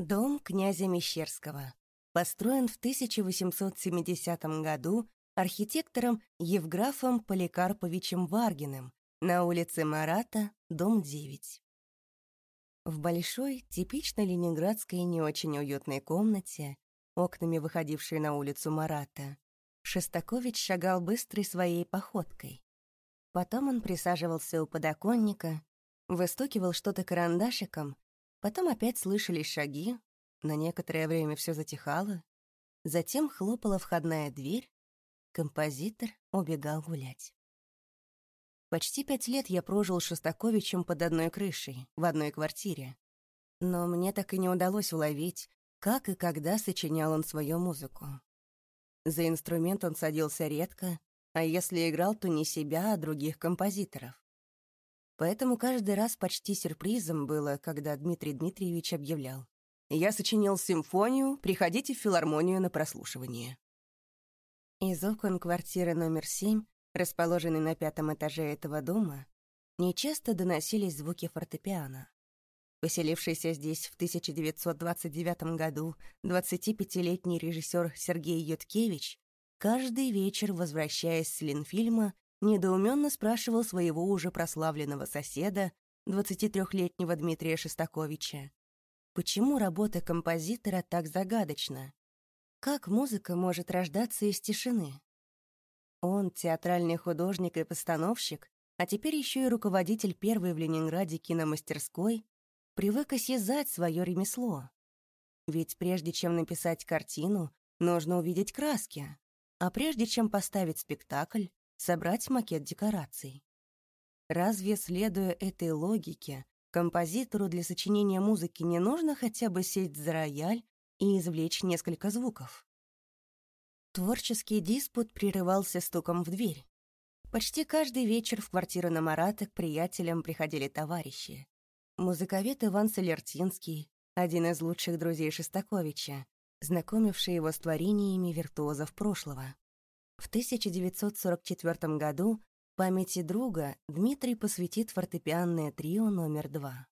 Дом князя Мещерского. Построен в 1870 году архитектором Евграфом Поликарповичем Варгиным на улице Марата, дом 9. В большой, типично ленинградской не очень уютной комнате, окнами выходившей на улицу Марата, Шестакович шагал быстрой своей походкой. Потом он присаживался у подоконника, выстукивал что-то карандашиком, потом опять слышались шаги, на некоторое время все затихало, затем хлопала входная дверь, композитор убегал гулять. Почти пять лет я прожил с Шостаковичем под одной крышей, в одной квартире. Но мне так и не удалось уловить, как и когда сочинял он свою музыку. За инструмент он садился редко, а если играл, то не себя, а других композиторов. Поэтому каждый раз почти сюрпризом было, когда Дмитрий Дмитриевич объявлял. «Я сочинил симфонию, приходите в филармонию на прослушивание». Из окон квартиры номер семь, расположенной на пятом этаже этого дома, нечасто доносились звуки фортепиано. Поселившийся здесь в 1929 году 25-летний режиссер Сергей Юткевич каждый вечер, возвращаясь с Ленфильма, недоуменно спрашивал своего уже прославленного соседа, 23-летнего Дмитрия Шестаковича, почему работа композитора так загадочна? Как музыка может рождаться из тишины? Он театральный художник и постановщик, а теперь еще и руководитель первой в Ленинграде киномастерской, привык осязать свое ремесло. Ведь прежде чем написать картину, нужно увидеть краски, а прежде чем поставить спектакль, собрать макет декораций. Разве, следуя этой логике, композитору для сочинения музыки не нужно хотя бы сесть за рояль и извлечь несколько звуков? Творческий диспут прерывался стуком в дверь. Почти каждый вечер в квартиру на Марата к приятелям приходили товарищи. Музыковед Иван Солертинский, один из лучших друзей Шостаковича, знакомивший его с творениями виртуозов прошлого. В 1944 году памяти друга Дмитрий посвятит фортепианное трио номер два.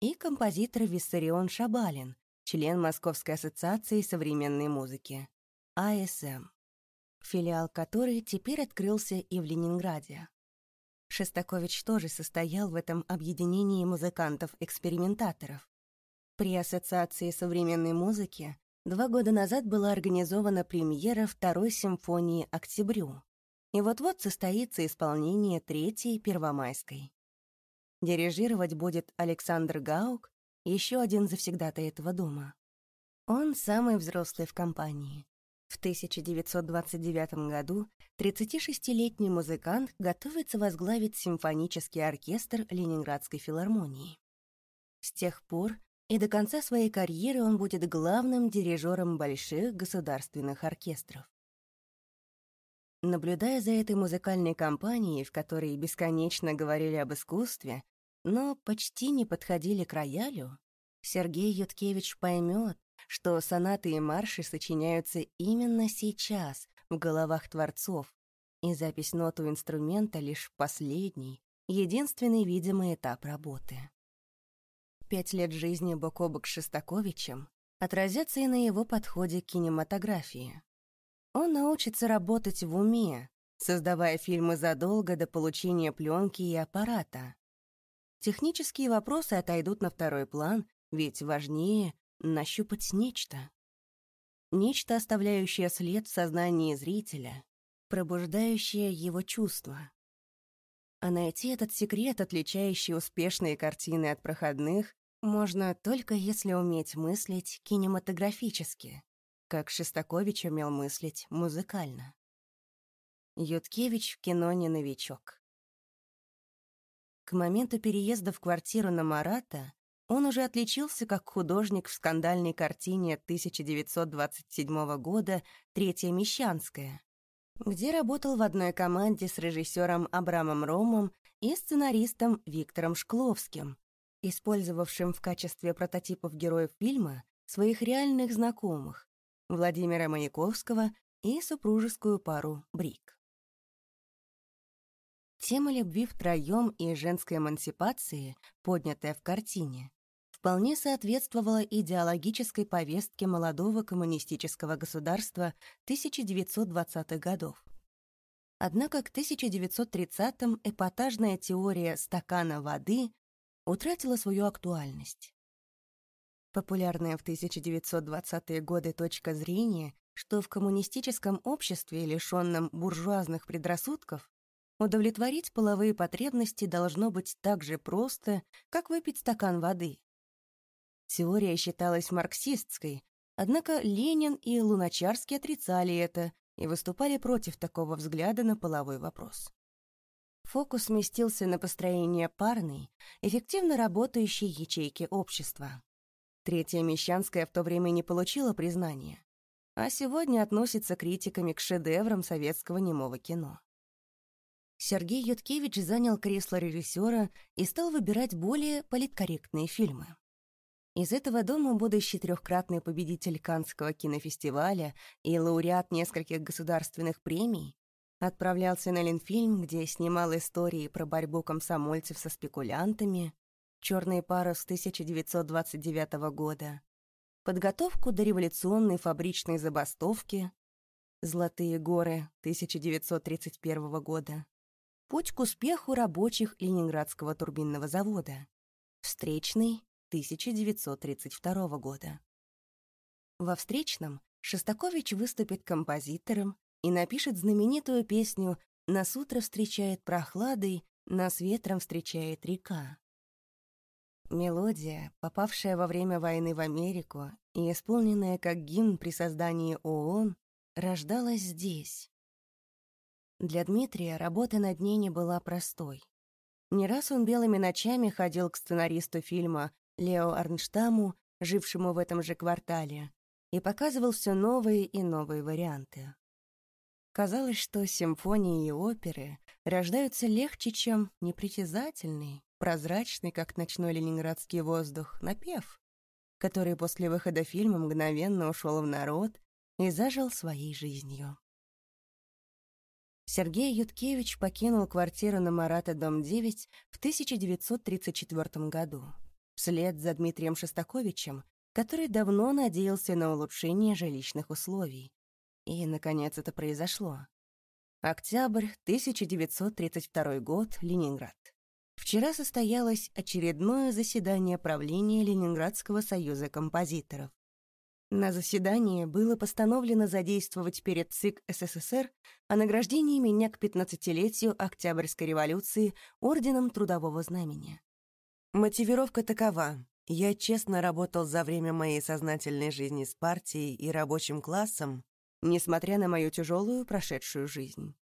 И композитор Виссарион Шабалин, член Московской ассоциации современной музыки, АСМ, филиал которой теперь открылся и в Ленинграде. Шестакович тоже состоял в этом объединении музыкантов-экспериментаторов. При Ассоциации современной музыки Два года назад была организована премьера второй симфонии «Октябрю», и вот-вот состоится исполнение третьей Первомайской. Дирижировать будет Александр Гаук, еще один завсегдатай этого дома. Он самый взрослый в компании. В 1929 году 36-летний музыкант готовится возглавить симфонический оркестр Ленинградской филармонии. С тех пор и до конца своей карьеры он будет главным дирижером больших государственных оркестров. Наблюдая за этой музыкальной компанией, в которой бесконечно говорили об искусстве, но почти не подходили к роялю, Сергей Юткевич поймет, что сонаты и марши сочиняются именно сейчас в головах творцов, и запись ноту инструмента лишь последний, единственный видимый этап работы пять лет жизни бок о бок с Шостаковичем отразятся и на его подходе к кинематографии. Он научится работать в уме, создавая фильмы задолго до получения пленки и аппарата. Технические вопросы отойдут на второй план, ведь важнее нащупать нечто. Нечто, оставляющее след в сознании зрителя, пробуждающее его чувства. А найти этот секрет, отличающий успешные картины от проходных, можно только если уметь мыслить кинематографически, как Шестакович умел мыслить музыкально. Юткевич в кино не новичок. К моменту переезда в квартиру на Марата он уже отличился как художник в скандальной картине 1927 года «Третья Мещанская», где работал в одной команде с режиссером Абрамом Ромом и сценаристом Виктором Шкловским, использовавшим в качестве прототипов героев фильма своих реальных знакомых Владимира Маяковского и супружескую пару Брик. Тема любви втроем и женской эмансипации, поднятая в картине, вполне соответствовала идеологической повестке молодого коммунистического государства 1920-х годов. Однако к 1930-м эпатажная теория стакана воды утратила свою актуальность. Популярная в 1920-е годы точка зрения, что в коммунистическом обществе, лишённом буржуазных предрассудков, удовлетворить половые потребности должно быть так же просто, как выпить стакан воды. Теория считалась марксистской, однако Ленин и Луначарский отрицали это и выступали против такого взгляда на половой вопрос. Фокус сместился на построение парной, эффективно работающей ячейки общества. Третья Мещанская в то время не получила признания, а сегодня относится критиками к шедеврам советского немого кино. Сергей Юткевич занял кресло режиссера и стал выбирать более политкорректные фильмы. Из этого дома будущий трехкратный победитель Каннского кинофестиваля и лауреат нескольких государственных премий отправлялся на Ленфильм, где снимал истории про борьбу комсомольцев со спекулянтами, «Черный парус» 1929 года, подготовку до революционной фабричной забастовки, «Золотые горы» 1931 года, путь к успеху рабочих Ленинградского турбинного завода, встречный 1932 года. Во встречном Шостакович выступит композитором и напишет знаменитую песню «Нас утро встречает прохладой, нас ветром встречает река». Мелодия, попавшая во время войны в Америку и исполненная как гимн при создании ООН, рождалась здесь. Для Дмитрия работа над ней не была простой. Не раз он белыми ночами ходил к сценаристу фильма Лео Арнштаму, жившему в этом же квартале, и показывал все новые и новые варианты. Казалось, что симфонии и оперы рождаются легче, чем непритязательный, прозрачный, как ночной ленинградский воздух, напев, который после выхода фильма мгновенно ушел в народ и зажил своей жизнью. Сергей Юткевич покинул квартиру на Марата, дом 9, в 1934 году вслед за Дмитрием Шостаковичем, который давно надеялся на улучшение жилищных условий. И, наконец, это произошло. Октябрь, 1932 год, Ленинград. Вчера состоялось очередное заседание правления Ленинградского союза композиторов. На заседании было постановлено задействовать перед ЦИК СССР о награждении меня к 15-летию Октябрьской революции Орденом Трудового Знамени. Мотивировка такова. Я честно работал за время моей сознательной жизни с партией и рабочим классом, несмотря на мою тяжелую прошедшую жизнь.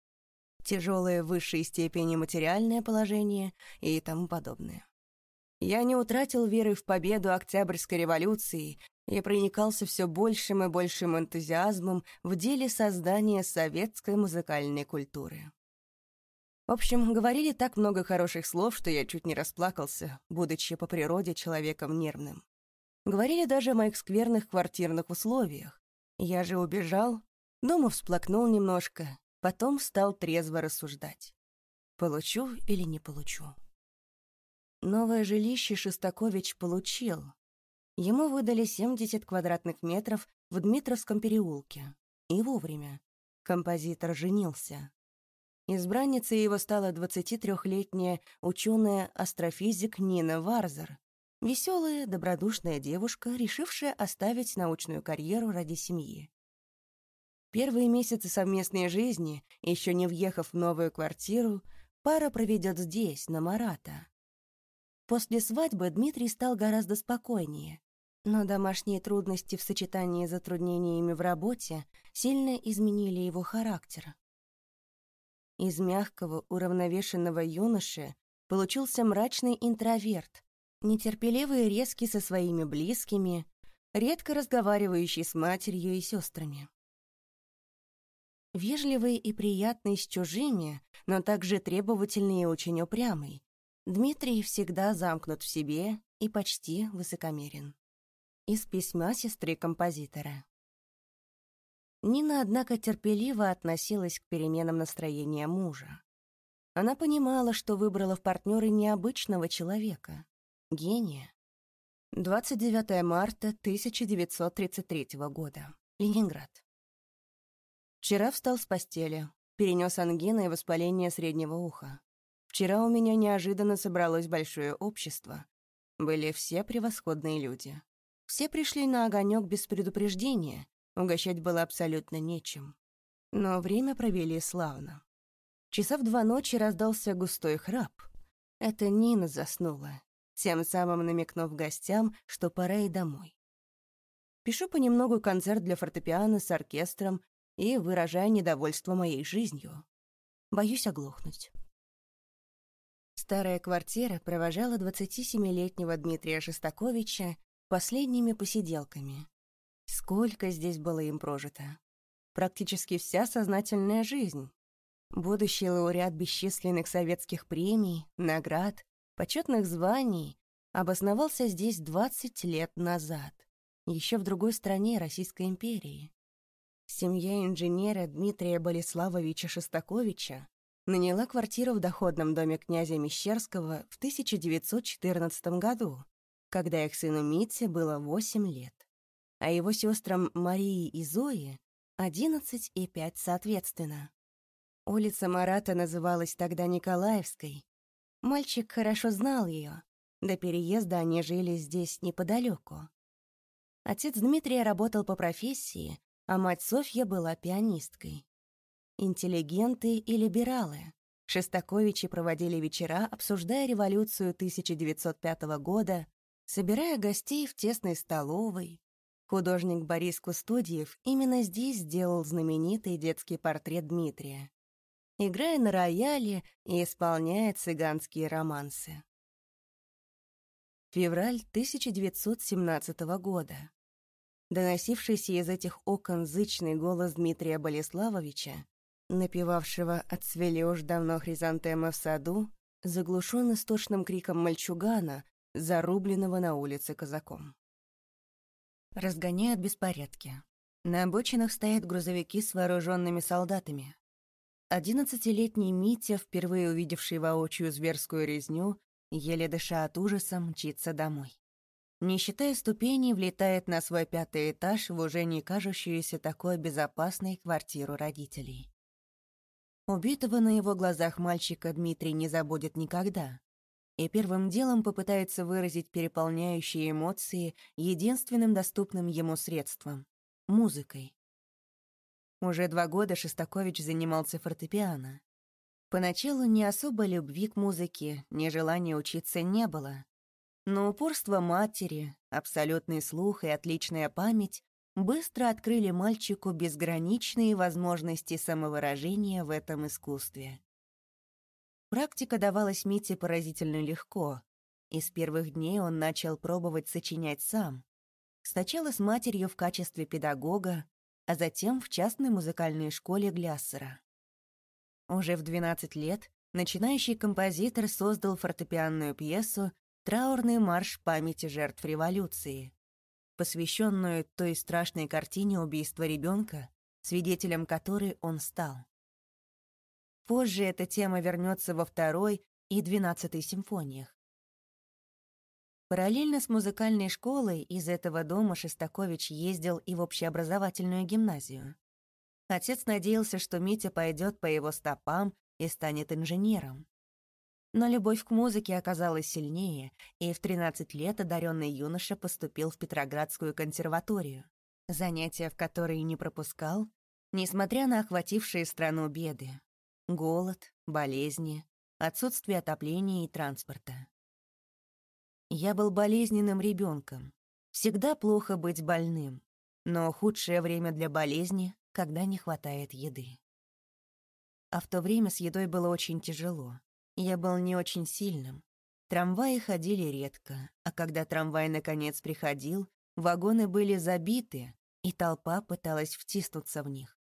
Тяжелое в высшей степени материальное положение и тому подобное. Я не утратил веры в победу Октябрьской революции и проникался все большим и большим энтузиазмом в деле создания советской музыкальной культуры. В общем, говорили так много хороших слов, что я чуть не расплакался, будучи по природе человеком нервным. Говорили даже о моих скверных квартирных условиях. Я же убежал, дома всплакнул немножко, потом стал трезво рассуждать. Получу или не получу? Новое жилище Шестакович получил. Ему выдали 70 квадратных метров в Дмитровском переулке. И вовремя. Композитор женился. Избранницей его стала 23-летняя ученая-астрофизик Нина Варзер, веселая, добродушная девушка, решившая оставить научную карьеру ради семьи. Первые месяцы совместной жизни, еще не въехав в новую квартиру, пара проведет здесь, на Марата. После свадьбы Дмитрий стал гораздо спокойнее, но домашние трудности в сочетании с затруднениями в работе сильно изменили его характер. Из мягкого, уравновешенного юноши получился мрачный интроверт, нетерпеливый и резкий со своими близкими, редко разговаривающий с матерью и сестрами. Вежливый и приятный с чужими, но также требовательный и очень упрямый, Дмитрий всегда замкнут в себе и почти высокомерен. Из письма сестры композитора. Нина, однако, терпеливо относилась к переменам настроения мужа. Она понимала, что выбрала в партнеры необычного человека, гения. 29 марта 1933 года. Ленинград. Вчера встал с постели, перенес ангина и воспаление среднего уха. Вчера у меня неожиданно собралось большое общество. Были все превосходные люди. Все пришли на огонек без предупреждения, угощать было абсолютно нечем. Но время провели славно. Часа в два ночи раздался густой храп. Это Нина заснула, тем самым намекнув гостям, что пора и домой. Пишу понемногу концерт для фортепиано с оркестром и выражаю недовольство моей жизнью. Боюсь оглохнуть. Старая квартира провожала 27-летнего Дмитрия Шостаковича последними посиделками. Сколько здесь было им прожито. Практически вся сознательная жизнь. Будущий лауреат бесчисленных советских премий, наград, почетных званий обосновался здесь 20 лет назад, еще в другой стране Российской империи. Семья инженера Дмитрия Болеславовича Шостаковича наняла квартиру в доходном доме князя Мещерского в 1914 году, когда их сыну Мите было 8 лет, а его сестрам Марии и Зои — 11 и 5 соответственно. Улица Марата называлась тогда Николаевской. Мальчик хорошо знал ее. До переезда они жили здесь неподалеку. Отец Дмитрия работал по профессии, а мать Софья была пианисткой. Интеллигенты и либералы. Шестаковичи проводили вечера, обсуждая революцию 1905 года, собирая гостей в тесной столовой. Художник Борис Кустодиев именно здесь сделал знаменитый детский портрет Дмитрия играя на рояле и исполняя цыганские романсы. Февраль 1917 года. Доносившийся из этих окон зычный голос Дмитрия Болеславовича, напевавшего «Отцвели уж давно хризантемы в саду», заглушен истошным криком мальчугана, зарубленного на улице казаком. Разгоняют беспорядки. На обочинах стоят грузовики с вооруженными солдатами. Одиннадцатилетний Митя, впервые увидевший воочию зверскую резню, еле дыша от ужаса, мчится домой. Не считая ступеней, влетает на свой пятый этаж в уже не кажущуюся такой безопасной квартиру родителей. Убитого на его глазах мальчика Дмитрий не забудет никогда. И первым делом попытается выразить переполняющие эмоции единственным доступным ему средством — музыкой. Уже два года Шостакович занимался фортепиано. Поначалу ни особо любви к музыке, ни желания учиться не было. Но упорство матери, абсолютный слух и отличная память быстро открыли мальчику безграничные возможности самовыражения в этом искусстве. Практика давалась Мите поразительно легко, и с первых дней он начал пробовать сочинять сам. Сначала с матерью в качестве педагога, а затем в частной музыкальной школе Гляссера. Уже в 12 лет начинающий композитор создал фортепианную пьесу «Траурный марш памяти жертв революции», посвященную той страшной картине убийства ребенка, свидетелем которой он стал. Позже эта тема вернется во второй и двенадцатой симфониях. Параллельно с музыкальной школой из этого дома Шестакович ездил и в общеобразовательную гимназию. Отец надеялся, что Митя пойдет по его стопам и станет инженером. Но любовь к музыке оказалась сильнее, и в 13 лет одаренный юноша поступил в Петроградскую консерваторию, занятия в которые не пропускал, несмотря на охватившие страну беды — голод, болезни, отсутствие отопления и транспорта. Я был болезненным ребенком. Всегда плохо быть больным. Но худшее время для болезни, когда не хватает еды. А в то время с едой было очень тяжело. Я был не очень сильным. Трамваи ходили редко, а когда трамвай наконец приходил, вагоны были забиты, и толпа пыталась втиснуться в них.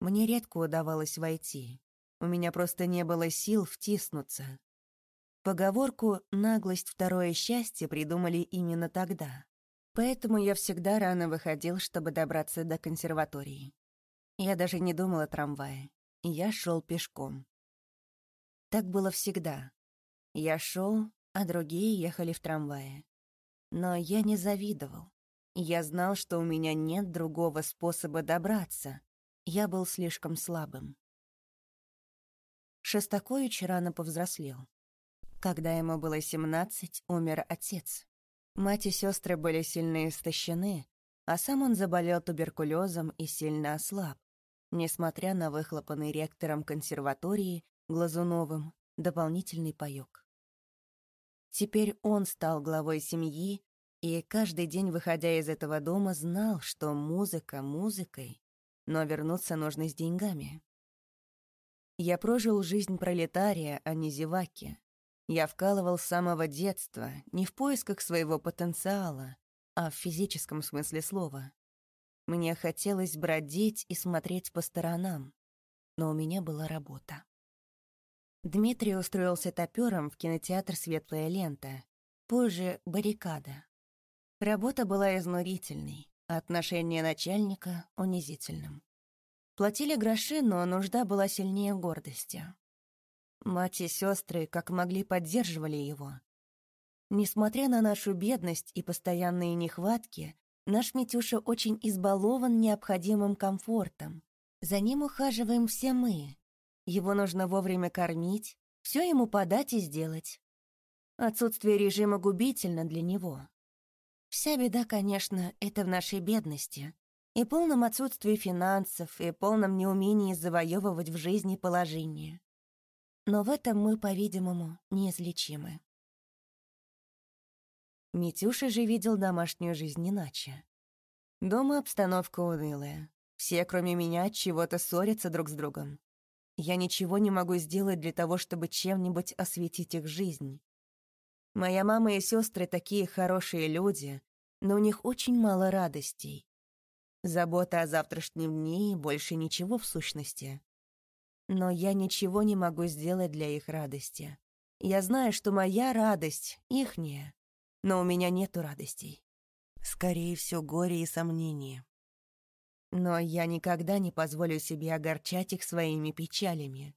Мне редко удавалось войти. У меня просто не было сил втиснуться, Поговорку «наглость — второе счастье» придумали именно тогда. Поэтому я всегда рано выходил, чтобы добраться до консерватории. Я даже не думал о трамвае. Я шел пешком. Так было всегда. Я шел, а другие ехали в трамвае. Но я не завидовал. Я знал, что у меня нет другого способа добраться. Я был слишком слабым. Шостакович рано повзрослел. Когда ему было 17, умер отец. Мать и сестры были сильно истощены, а сам он заболел туберкулезом и сильно ослаб, несмотря на выхлопанный ректором консерватории Глазуновым дополнительный паёк. Теперь он стал главой семьи, и каждый день, выходя из этого дома, знал, что музыка музыкой, но вернуться нужно с деньгами. Я прожил жизнь пролетария, а не зеваки. Я вкалывал с самого детства, не в поисках своего потенциала, а в физическом смысле слова. Мне хотелось бродить и смотреть по сторонам, но у меня была работа. Дмитрий устроился топером в кинотеатр «Светлая лента», позже «Баррикада». Работа была изнурительной, а отношение начальника — унизительным. Платили гроши, но нужда была сильнее гордости. Мать и сестры как могли поддерживали его. Несмотря на нашу бедность и постоянные нехватки, наш Митюша очень избалован необходимым комфортом. За ним ухаживаем все мы, его нужно вовремя кормить, все ему подать и сделать. Отсутствие режима губительно для него. Вся беда, конечно, это в нашей бедности и полном отсутствии финансов, и полном неумении завоевывать в жизни положение. Но в этом мы, по-видимому, неизлечимы. Митюша же видел домашнюю жизнь иначе. Дома обстановка унылая. Все, кроме меня, чего-то ссорятся друг с другом. Я ничего не могу сделать для того, чтобы чем-нибудь осветить их жизнь. Моя мама и сестры такие хорошие люди, но у них очень мало радостей. Забота о завтрашнем дне и больше ничего в сущности. Но я ничего не могу сделать для их радости. Я знаю, что моя радость — ихняя, но у меня нету радостей. Скорее всего, горе и сомнения. Но я никогда не позволю себе огорчать их своими печалями.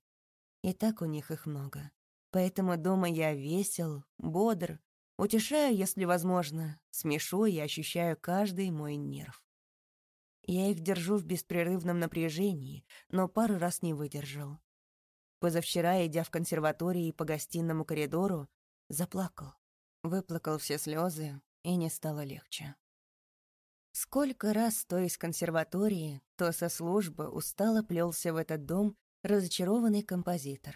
И так у них их много. Поэтому дома я весел, бодр, утешаю, если возможно, смешу и ощущаю каждый мой нерв. Я их держу в беспрерывном напряжении, но пару раз не выдержал. Позавчера, идя в консерватории по гостиному коридору, заплакал, выплакал все слезы, и не стало легче. Сколько раз, то из консерватории, то со службы устало плелся в этот дом разочарованный композитор.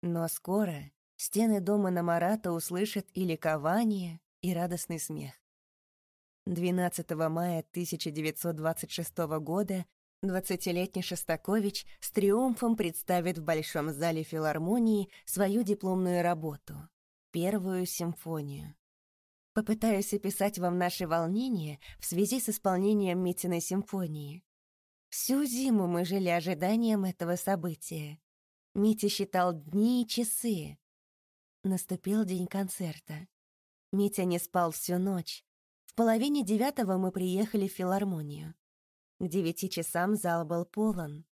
Но скоро стены дома на Марата услышат и ликование, и радостный смех. 12 мая 1926 года 20-летний Шостакович с триумфом представит в Большом зале филармонии свою дипломную работу — первую симфонию. Попытаюсь описать вам наши волнения в связи с исполнением Митиной симфонии. Всю зиму мы жили ожиданием этого события. Митя считал дни и часы. Наступил день концерта. Митя не спал всю ночь. В половине девятого мы приехали в филармонию. К девяти часам зал был полон.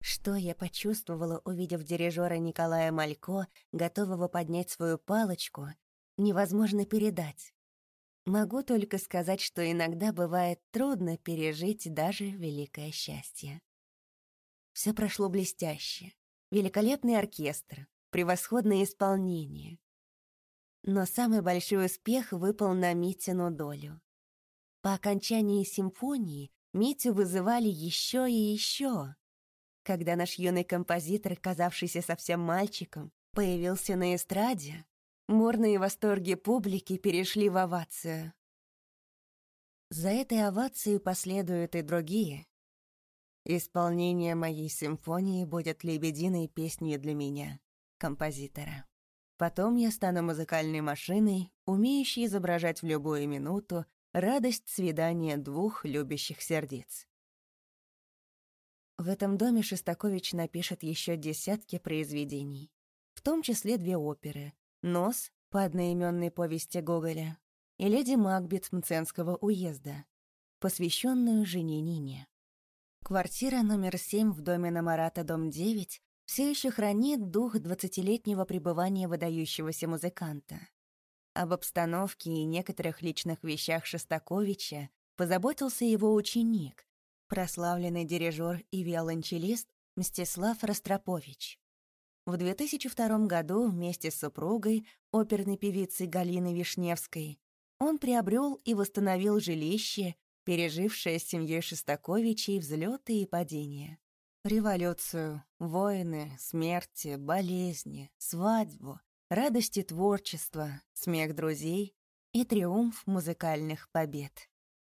Что я почувствовала, увидев дирижера Николая Малько, готового поднять свою палочку, невозможно передать. Могу только сказать, что иногда бывает трудно пережить даже великое счастье. Все прошло блестяще. Великолепный оркестр, превосходное исполнение. Но самый большой успех выпал на Митину долю. По окончании симфонии Митю вызывали еще и еще. Когда наш юный композитор, казавшийся совсем мальчиком, появился на эстраде, Морные восторги публики перешли в овацию. За этой овацией последуют и другие. Исполнение моей симфонии будет лебединой песней для меня, композитора. Потом я стану музыкальной машиной, умеющей изображать в любую минуту радость свидания двух любящих сердец. В этом доме Шостакович напишет еще десятки произведений, в том числе две оперы Нос по одноименной повести Гоголя и леди Макбет Мценского уезда, посвященную жене Нине. Квартира номер 7 в доме на Марата, дом 9, все еще хранит дух двадцатилетнего пребывания выдающегося музыканта. Об обстановке и некоторых личных вещах Шостаковича позаботился его ученик, прославленный дирижер и виолончелист Мстислав Ростропович. В 2002 году вместе с супругой, оперной певицей Галиной Вишневской, он приобрел и восстановил жилище, пережившее с семьей Шостаковичей взлеты и падения. Революцию, войны, смерти, болезни, свадьбу, радости творчества, смех друзей и триумф музыкальных побед.